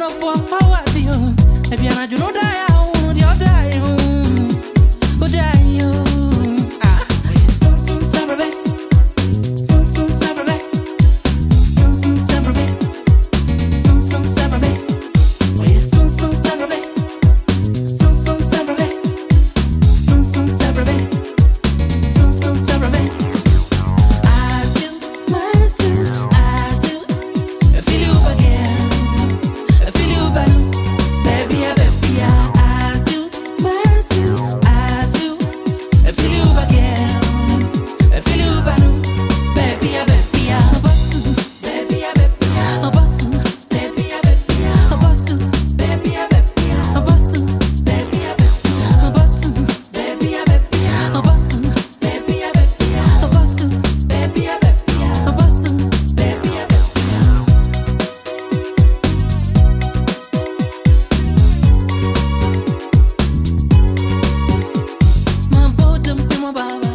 anapoa hawa dio ebiana juno daya va.